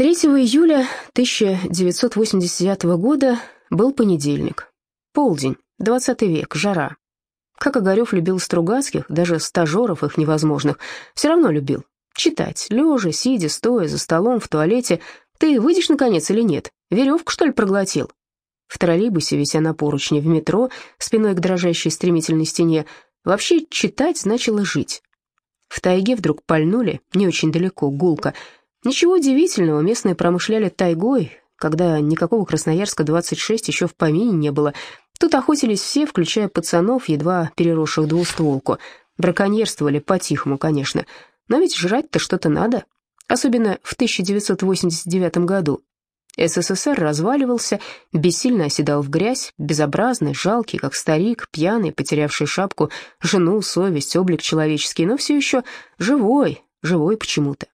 3 июля 1989 года был понедельник. Полдень, 20 век, жара. Как Огарев любил Стругацких, даже стажеров их невозможных, все равно любил. Читать, лежа, сидя, стоя, за столом, в туалете. Ты выйдешь, наконец, или нет? Веревку, что ли, проглотил? В троллейбусе, вися на поручне, в метро, спиной к дрожащей стремительной стене, вообще читать значило жить. В тайге вдруг пальнули, не очень далеко, гулко. Ничего удивительного, местные промышляли тайгой, когда никакого Красноярска-26 еще в помине не было. Тут охотились все, включая пацанов, едва переросших двустволку. Браконьерствовали по-тихому, конечно. Но ведь жрать-то что-то надо. Особенно в 1989 году. СССР разваливался, бессильно оседал в грязь, безобразный, жалкий, как старик, пьяный, потерявший шапку, жену, совесть, облик человеческий, но все еще живой, живой почему-то.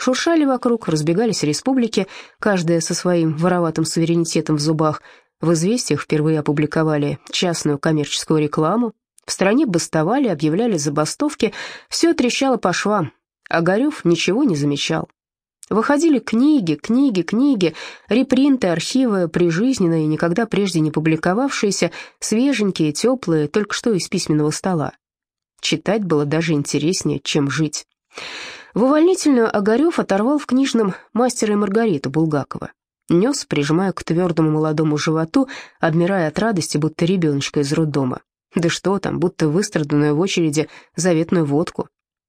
Шуршали вокруг, разбегались республики, каждая со своим вороватым суверенитетом в зубах. В «Известиях» впервые опубликовали частную коммерческую рекламу. В стране бастовали, объявляли забастовки, все трещало по швам. А Горев ничего не замечал. Выходили книги, книги, книги, репринты, архивы, прижизненные, никогда прежде не публиковавшиеся, свеженькие, теплые, только что из письменного стола. Читать было даже интереснее, чем жить. В увольнительную Огарев оторвал в книжном «Мастера и Маргариту» Булгакова. Нес, прижимая к твердому молодому животу, обмирая от радости, будто ребеночка из роддома. Да что там, будто выстраданную в очереди заветную водку.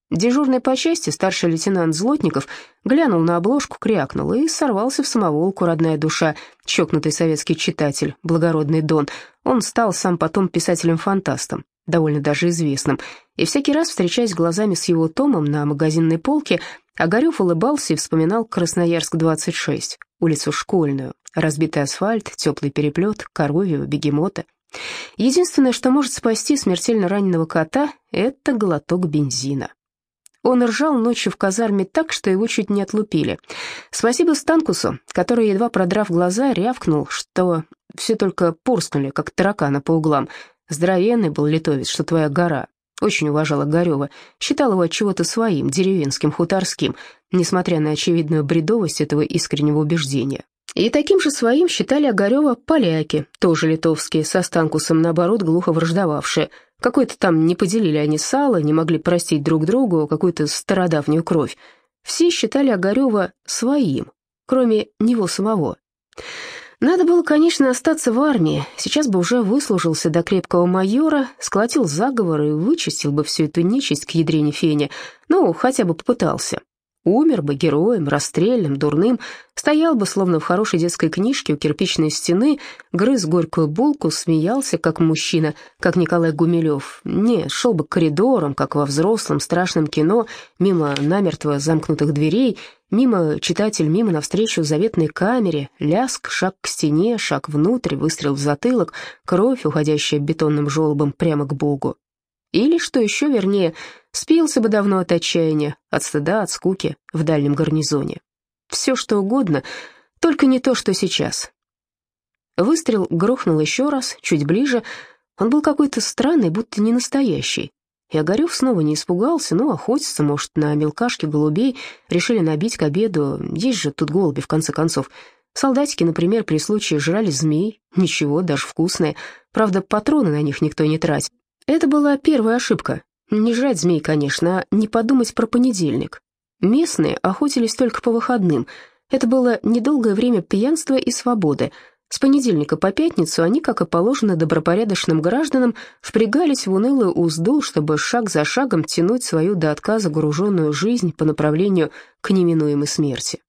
Дежурный по части, старший лейтенант Злотников, глянул на обложку, крякнул и сорвался в самоволку родная душа, чокнутый советский читатель, благородный Дон. Он стал сам потом писателем-фантастом довольно даже известным, и всякий раз, встречаясь глазами с его томом на магазинной полке, Огарев улыбался и вспоминал Красноярск-26, улицу Школьную, разбитый асфальт, теплый переплет, коровью, бегемота. Единственное, что может спасти смертельно раненого кота, это глоток бензина. Он ржал ночью в казарме так, что его чуть не отлупили. Спасибо Станкусу, который, едва продрав глаза, рявкнул, что все только порскнули, как таракана по углам, Здоровенный был литовец, что твоя гора. Очень уважала Горева, считал его чего-то своим, деревенским, хуторским, несмотря на очевидную бредовость этого искреннего убеждения. И таким же своим считали Огарева поляки, тоже литовские, со Станкусом, наоборот, глухо враждовавшие. Какой-то там не поделили они сало, не могли простить друг другу какую-то стародавнюю кровь. Все считали Огарева своим, кроме него самого. Надо было, конечно, остаться в армии. Сейчас бы уже выслужился до крепкого майора, сколотил заговор и вычистил бы всю эту нечисть к ядрене фене. Ну, хотя бы попытался. Умер бы героем, расстрельным, дурным, стоял бы, словно в хорошей детской книжке у кирпичной стены, грыз горькую булку, смеялся, как мужчина, как Николай Гумилев. Не, шел бы коридором, как во взрослом страшном кино, мимо намертво замкнутых дверей, мимо читатель, мимо навстречу заветной камере, ляск, шаг к стене, шаг внутрь, выстрел в затылок, кровь, уходящая бетонным желобом прямо к Богу. Или, что еще вернее, спился бы давно от отчаяния, от стыда, от скуки в дальнем гарнизоне. Все что угодно, только не то, что сейчас. Выстрел грохнул еще раз, чуть ближе. Он был какой-то странный, будто не настоящий. И Огарев снова не испугался, ну, охотиться, может, на мелкашки голубей, решили набить к обеду, есть же тут голуби, в конце концов. Солдатики, например, при случае жрали змей, ничего, даже вкусные. Правда, патроны на них никто не тратит. Это была первая ошибка. Не жрать змей, конечно, а не подумать про понедельник. Местные охотились только по выходным. Это было недолгое время пьянства и свободы. С понедельника по пятницу они, как и положено добропорядочным гражданам, впрягались в унылую узду, чтобы шаг за шагом тянуть свою до отказа груженную жизнь по направлению к неминуемой смерти.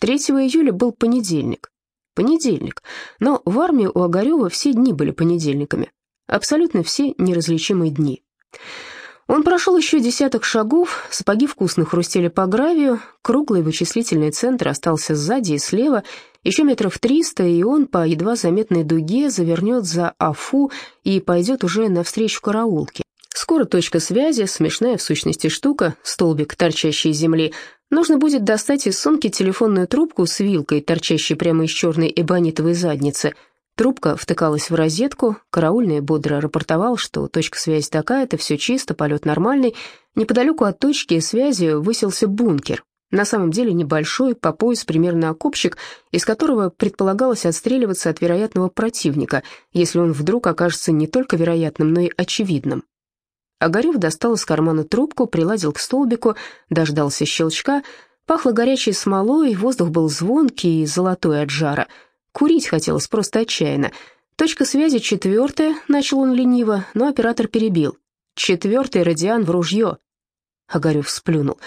3 июля был понедельник. Понедельник. Но в армии у Огарева все дни были понедельниками абсолютно все неразличимые дни. Он прошел еще десяток шагов, сапоги вкусно хрустели по гравию, круглый вычислительный центр остался сзади и слева, еще метров триста, и он по едва заметной дуге завернет за Афу и пойдет уже навстречу караулке. Скоро точка связи, смешная в сущности штука, столбик, торчащий из земли. Нужно будет достать из сумки телефонную трубку с вилкой, торчащей прямо из черной эбонитовой задницы – Трубка втыкалась в розетку, караульный бодро рапортовал, что точка связи такая-то, все чисто, полет нормальный. Неподалеку от точки связи высился бункер. На самом деле небольшой, по пояс примерно окопчик, из которого предполагалось отстреливаться от вероятного противника, если он вдруг окажется не только вероятным, но и очевидным. Огарев достал из кармана трубку, приладил к столбику, дождался щелчка. Пахло горячей смолой, воздух был звонкий и золотой от жара. Курить хотелось просто отчаянно. «Точка связи четвертая», — начал он лениво, но оператор перебил. «Четвертый радиан в ружье». Огарев сплюнул.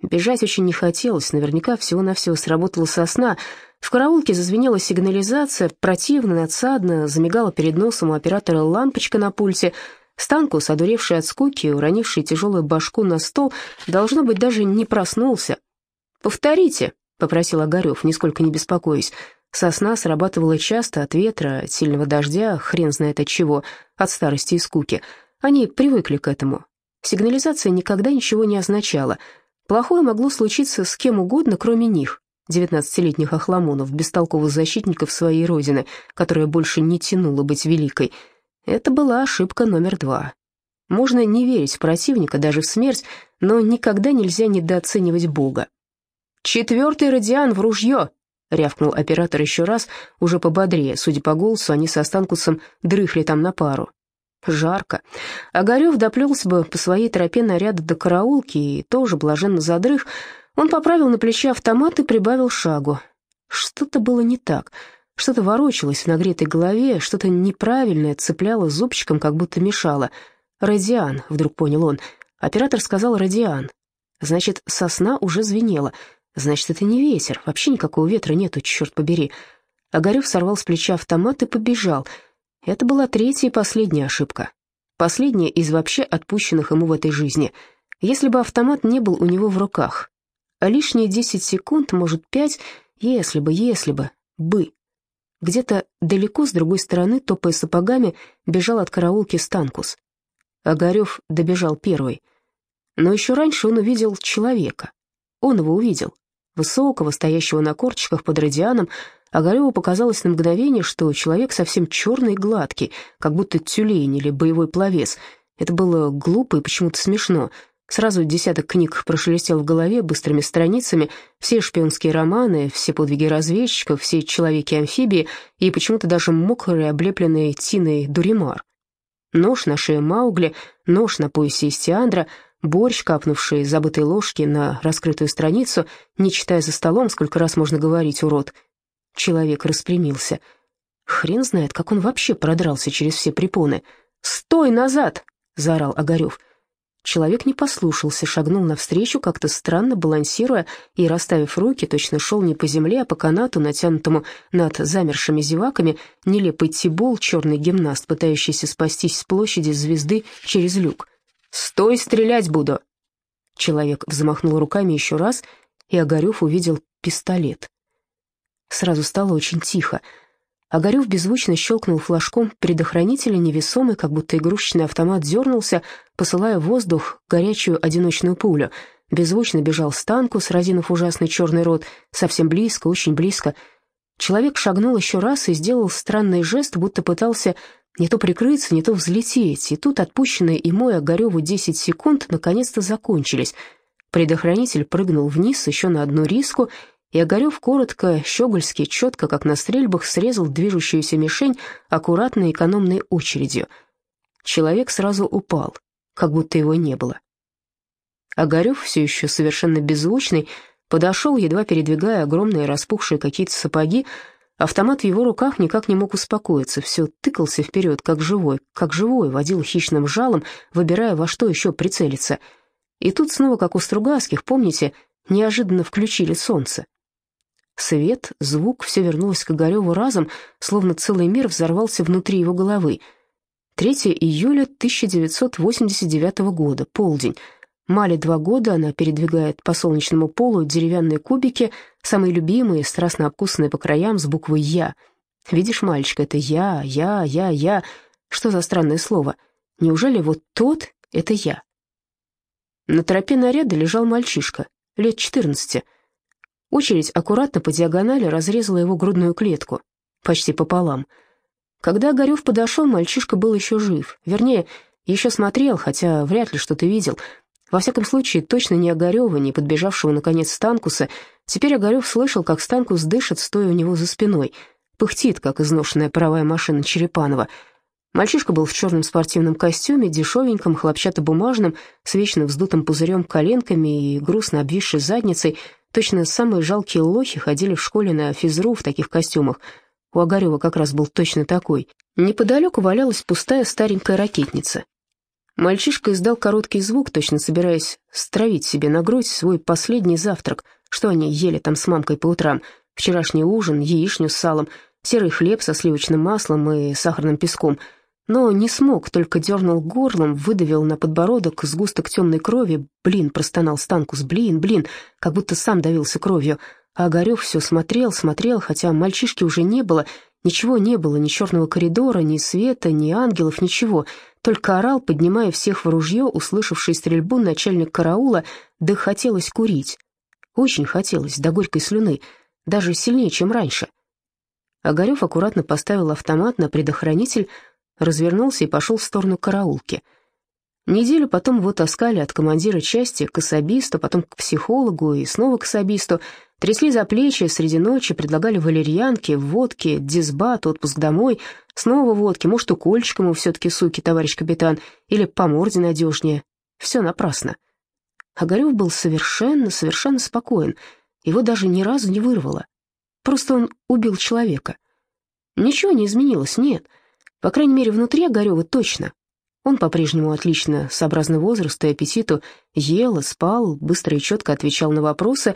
Бежать очень не хотелось, наверняка всего-навсего сработала сосна. В караулке зазвенела сигнализация, противно, надсадно, замигала перед носом у оператора лампочка на пульте. Станкус, одуревший от скуки, уронивший тяжелую башку на стол, должно быть, даже не проснулся. «Повторите», — попросил Огарев, нисколько не беспокоясь. Сосна срабатывала часто от ветра, от сильного дождя, хрен знает от чего, от старости и скуки. Они привыкли к этому. Сигнализация никогда ничего не означала — Плохое могло случиться с кем угодно, кроме них, девятнадцатилетних охламонов, бестолковых защитников своей родины, которая больше не тянула быть великой. Это была ошибка номер два. Можно не верить в противника, даже в смерть, но никогда нельзя недооценивать Бога. «Четвертый радиан в ружье!» — рявкнул оператор еще раз, уже пободрее. Судя по голосу, они со Станкусом дрыхли там на пару. Жарко. Огарев доплелся бы по своей тропе наряда до караулки и тоже блаженно задрых. Он поправил на плече автомат и прибавил шагу. Что-то было не так. Что-то ворочалось в нагретой голове, что-то неправильное цепляло зубчиком, как будто мешало. «Радиан», — вдруг понял он. Оператор сказал «радиан». Значит, сосна уже звенела. Значит, это не ветер. Вообще никакого ветра нету, черт побери. Огарев сорвал с плеча автомат и побежал — это была третья и последняя ошибка. Последняя из вообще отпущенных ему в этой жизни. Если бы автомат не был у него в руках. А лишние десять секунд, может, пять, если бы, если бы, бы. Где-то далеко с другой стороны, топая сапогами, бежал от караулки Станкус. Огарев добежал первый. Но еще раньше он увидел человека. Он его увидел. Высокого, стоящего на корточках под радианом, Огареву показалось на мгновение, что человек совсем черный и гладкий, как будто тюлень или боевой пловец. Это было глупо и почему-то смешно. Сразу десяток книг прошелестел в голове быстрыми страницами, все шпионские романы, все подвиги разведчиков, все человеки-амфибии и почему-то даже мокрый, облепленный тиной дуримар. Нож на шее Маугли, нож на поясе Истиандра, борщ, капнувший забытой ложки на раскрытую страницу, не читая за столом, сколько раз можно говорить, урод — Человек распрямился. Хрен знает, как он вообще продрался через все препоны. «Стой назад!» — заорал Огарев. Человек не послушался, шагнул навстречу, как-то странно балансируя и, расставив руки, точно шел не по земле, а по канату, натянутому над замершими зеваками, нелепый тибол, черный гимнаст, пытающийся спастись с площади звезды через люк. «Стой, стрелять буду!» Человек взмахнул руками еще раз, и Огарев увидел пистолет. Сразу стало очень тихо. Огарев беззвучно щелкнул флажком предохранителя, невесомый, как будто игрушечный автомат дернулся, посылая в воздух горячую одиночную пулю. Беззвучно бежал Станкус, разинув ужасный черный рот, совсем близко, очень близко. Человек шагнул еще раз и сделал странный жест, будто пытался не то прикрыться, не то взлететь, и тут отпущенные и мой Огареву 10 секунд наконец-то закончились. Предохранитель прыгнул вниз еще на одну риску — и Огарев коротко, щегольски, четко, как на стрельбах, срезал движущуюся мишень аккуратной экономной очередью. Человек сразу упал, как будто его не было. Огарев, все еще совершенно беззвучный, подошел, едва передвигая огромные распухшие какие-то сапоги, Автомат в его руках никак не мог успокоиться, все тыкался вперед, как живой, как живой, водил хищным жалом, выбирая, во что еще прицелиться. И тут снова, как у Стругацких, помните, неожиданно включили солнце. Свет, звук, все вернулось к Огареву разом, словно целый мир взорвался внутри его головы. 3 июля 1989 года, полдень. Мале два года, она передвигает по солнечному полу деревянные кубики, самые любимые, страстно обкусанные по краям с буквой «Я». Видишь, мальчик, это «Я», «Я», «Я», «Я». Что за странное слово? Неужели вот тот — это я? На тропе наряда лежал мальчишка, лет четырнадцати. Очередь аккуратно по диагонали разрезала его грудную клетку, почти пополам. Когда Огарев подошел, мальчишка был еще жив. Вернее, еще смотрел, хотя вряд ли что-то видел. Во всяком случае, точно не Огарева, не подбежавшего, наконец, Станкуса. Теперь Огарев слышал, как Станкус дышит, стоя у него за спиной. Пыхтит, как изношенная паровая машина Черепанова. Мальчишка был в черном спортивном костюме, дешевеньком, хлопчатобумажном, с вечно вздутым пузырем коленками и грустно обвисшей задницей. Точно самые жалкие лохи ходили в школе на физру в таких костюмах. У Огарева как раз был точно такой. Неподалеку валялась пустая старенькая ракетница. Мальчишка издал короткий звук, точно собираясь стравить себе на грудь свой последний завтрак, что они ели там с мамкой по утрам. Вчерашний ужин, яичню с салом, серый хлеб со сливочным маслом и сахарным песком. Но не смог, только дернул горлом, выдавил на подбородок сгусток темной крови. Блин, простонал Станкус, блин, блин, как будто сам давился кровью. А Огарев все смотрел, смотрел, хотя мальчишки уже не было, ничего не было, ни черного коридора, ни света, ни ангелов, ничего — только орал, поднимая всех в ружье, услышавший стрельбу начальник караула, да хотелось курить. Очень хотелось, до горькой слюны, даже сильнее, чем раньше. Огарев аккуратно поставил автомат на предохранитель, развернулся и пошел в сторону караулки — Неделю потом его таскали от командира части к особисту, потом к психологу и снова к особисту. Трясли за плечи среди ночи, предлагали валерьянки, водки, дисбат, отпуск домой, снова водки, может, укольчик ему все-таки, суки, товарищ капитан, или по морде надежнее. Все напрасно. Огарев был совершенно, совершенно спокоен. Его даже ни разу не вырвало. Просто он убил человека. Ничего не изменилось, нет. По крайней мере, внутри Огарева точно. Он по-прежнему отлично, сообразно возрасту и аппетиту, ел спал, быстро и четко отвечал на вопросы,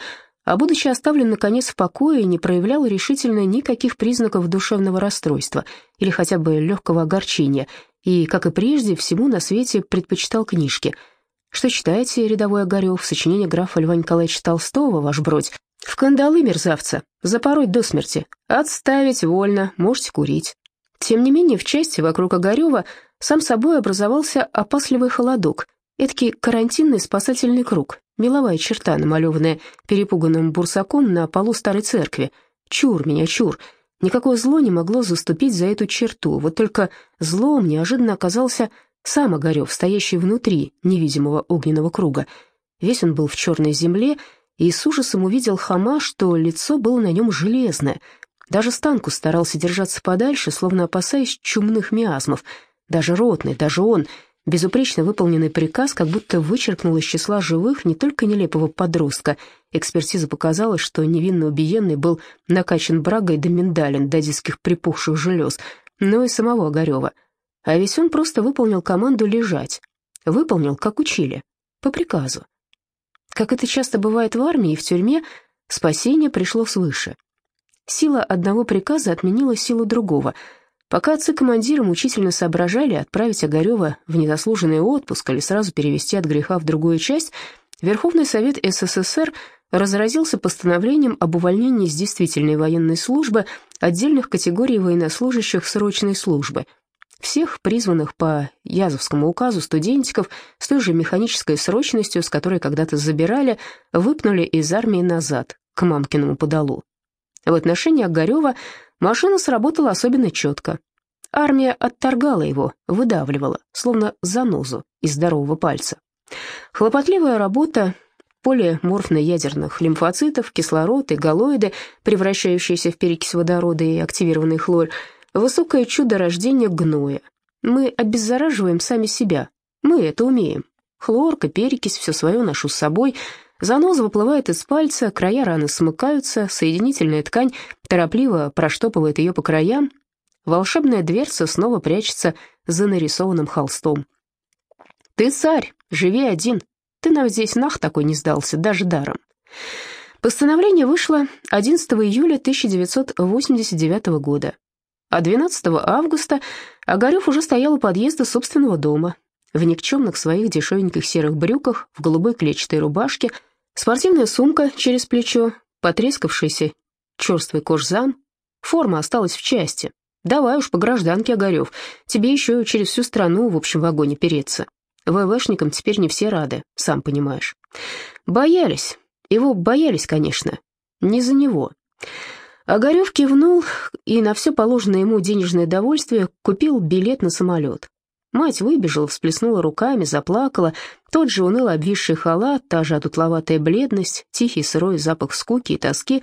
а будучи оставлен, наконец, в покое, не проявлял решительно никаких признаков душевного расстройства или хотя бы легкого огорчения, и, как и прежде, всему на свете предпочитал книжки. Что читаете, рядовой Огарев, сочинение графа Льва Николаевича Толстого, ваш бродь? В кандалы мерзавца, запороть до смерти, отставить вольно, можете курить. Тем не менее, в части вокруг Огарева сам собой образовался опасливый холодок, эдакий карантинный спасательный круг, меловая черта, намалеванная перепуганным бурсаком на полу старой церкви. Чур меня, чур. Никакое зло не могло заступить за эту черту, вот только злом неожиданно оказался сам Огарев, стоящий внутри невидимого огненного круга. Весь он был в черной земле, и с ужасом увидел хама, что лицо было на нем железное. Даже Станку старался держаться подальше, словно опасаясь чумных миазмов — даже ротный, даже он, безупречно выполненный приказ, как будто вычеркнул из числа живых не только нелепого подростка. Экспертиза показала, что невинно убиенный был накачан брагой до миндалин, до диских припухших желез, но и самого Огарева. А ведь он просто выполнил команду лежать. Выполнил, как учили, по приказу. Как это часто бывает в армии и в тюрьме, спасение пришло свыше. Сила одного приказа отменила силу другого — Пока отцы-командиры мучительно соображали отправить Огарева в незаслуженный отпуск или сразу перевести от греха в другую часть, Верховный Совет СССР разразился постановлением об увольнении с действительной военной службы отдельных категорий военнослужащих срочной службы. Всех призванных по Язовскому указу студентиков с той же механической срочностью, с которой когда-то забирали, выпнули из армии назад, к мамкиному подолу. В отношении Огарева Машина сработала особенно четко. Армия отторгала его, выдавливала, словно занозу из здорового пальца. Хлопотливая работа полиморфно-ядерных лимфоцитов, кислород и галоиды, превращающиеся в перекись водорода и активированный хлор, высокое чудо рождения гноя. Мы обеззараживаем сами себя. Мы это умеем. Хлорка, перекись, все свое ношу с собой — Заноза выплывает из пальца, края раны смыкаются, соединительная ткань торопливо проштопывает ее по краям. Волшебная дверца снова прячется за нарисованным холстом. «Ты царь, живи один. Ты нам здесь нах такой не сдался, даже даром». Постановление вышло 11 июля 1989 года, а 12 августа Огарев уже стоял у подъезда собственного дома, в никчемных своих дешевеньких серых брюках, в голубой клетчатой рубашке – Спортивная сумка через плечо, потрескавшийся черствый кожзам. Форма осталась в части. Давай уж по гражданке, Огарев, тебе еще через всю страну в общем вагоне переться. ВВшникам теперь не все рады, сам понимаешь. Боялись, его боялись, конечно, не за него. Огарев кивнул и на все положенное ему денежное довольствие купил билет на самолет. Мать выбежала, всплеснула руками, заплакала. Тот же уныло обвисший халат, та же одутловатая бледность, тихий сырой запах скуки и тоски.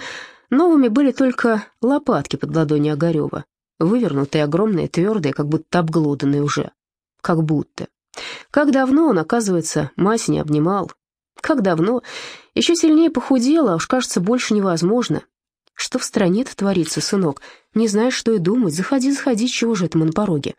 Новыми были только лопатки под ладонью Огарева, вывернутые, огромные, твердые, как будто обглоданные уже. Как будто. Как давно он, оказывается, мать не обнимал. Как давно. Еще сильнее похудела, а уж, кажется, больше невозможно. Что в стране-то творится, сынок? Не знаешь, что и думать. Заходи, заходи, чего же это мы на пороге?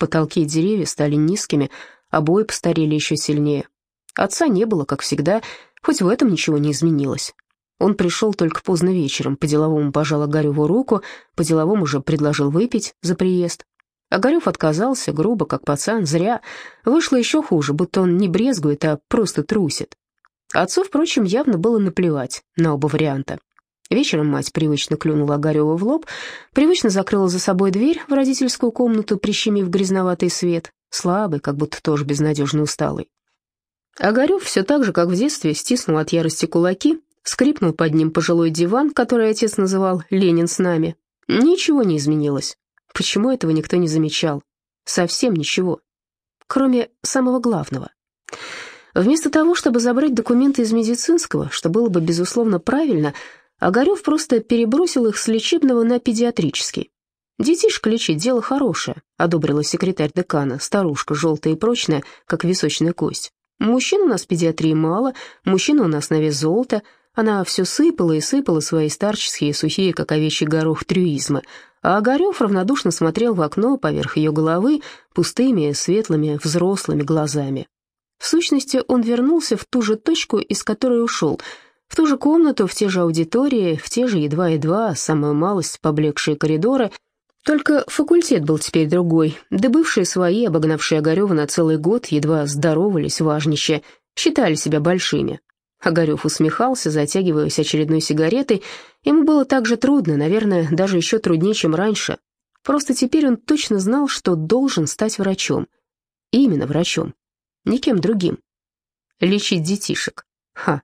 Потолки и деревья стали низкими, обои постарели еще сильнее. Отца не было, как всегда, хоть в этом ничего не изменилось. Он пришел только поздно вечером, по-деловому пожал Огареву руку, по-деловому уже предложил выпить за приезд. Огарев отказался, грубо, как пацан, зря. Вышло еще хуже, будто он не брезгует, а просто трусит. Отцу, впрочем, явно было наплевать на оба варианта. Вечером мать привычно клюнула Огарева в лоб, привычно закрыла за собой дверь в родительскую комнату, прищемив грязноватый свет, слабый, как будто тоже безнадежно усталый. Огарев все так же, как в детстве, стиснул от ярости кулаки, скрипнул под ним пожилой диван, который отец называл «Ленин с нами». Ничего не изменилось. Почему этого никто не замечал? Совсем ничего. Кроме самого главного. Вместо того, чтобы забрать документы из медицинского, что было бы, безусловно, правильно, Огарев просто перебросил их с лечебного на педиатрический. «Детишка лечить — дело хорошее», — одобрила секретарь декана, старушка, желтая и прочная, как височная кость. «Мужчин у нас в педиатрии мало, мужчина у нас на вес золота». Она все сыпала и сыпала свои старческие, сухие, как овечий горох, трюизмы, а Огарев равнодушно смотрел в окно поверх ее головы пустыми, светлыми, взрослыми глазами. В сущности, он вернулся в ту же точку, из которой ушел — в ту же комнату, в те же аудитории, в те же едва-едва, самую малость, поблекшие коридоры. Только факультет был теперь другой, да бывшие свои, обогнавшие Огарева на целый год, едва здоровались важнище, считали себя большими. Огарев усмехался, затягиваясь очередной сигаретой. Ему было так же трудно, наверное, даже еще труднее, чем раньше. Просто теперь он точно знал, что должен стать врачом. Именно врачом. Никем другим. Лечить детишек. Ха,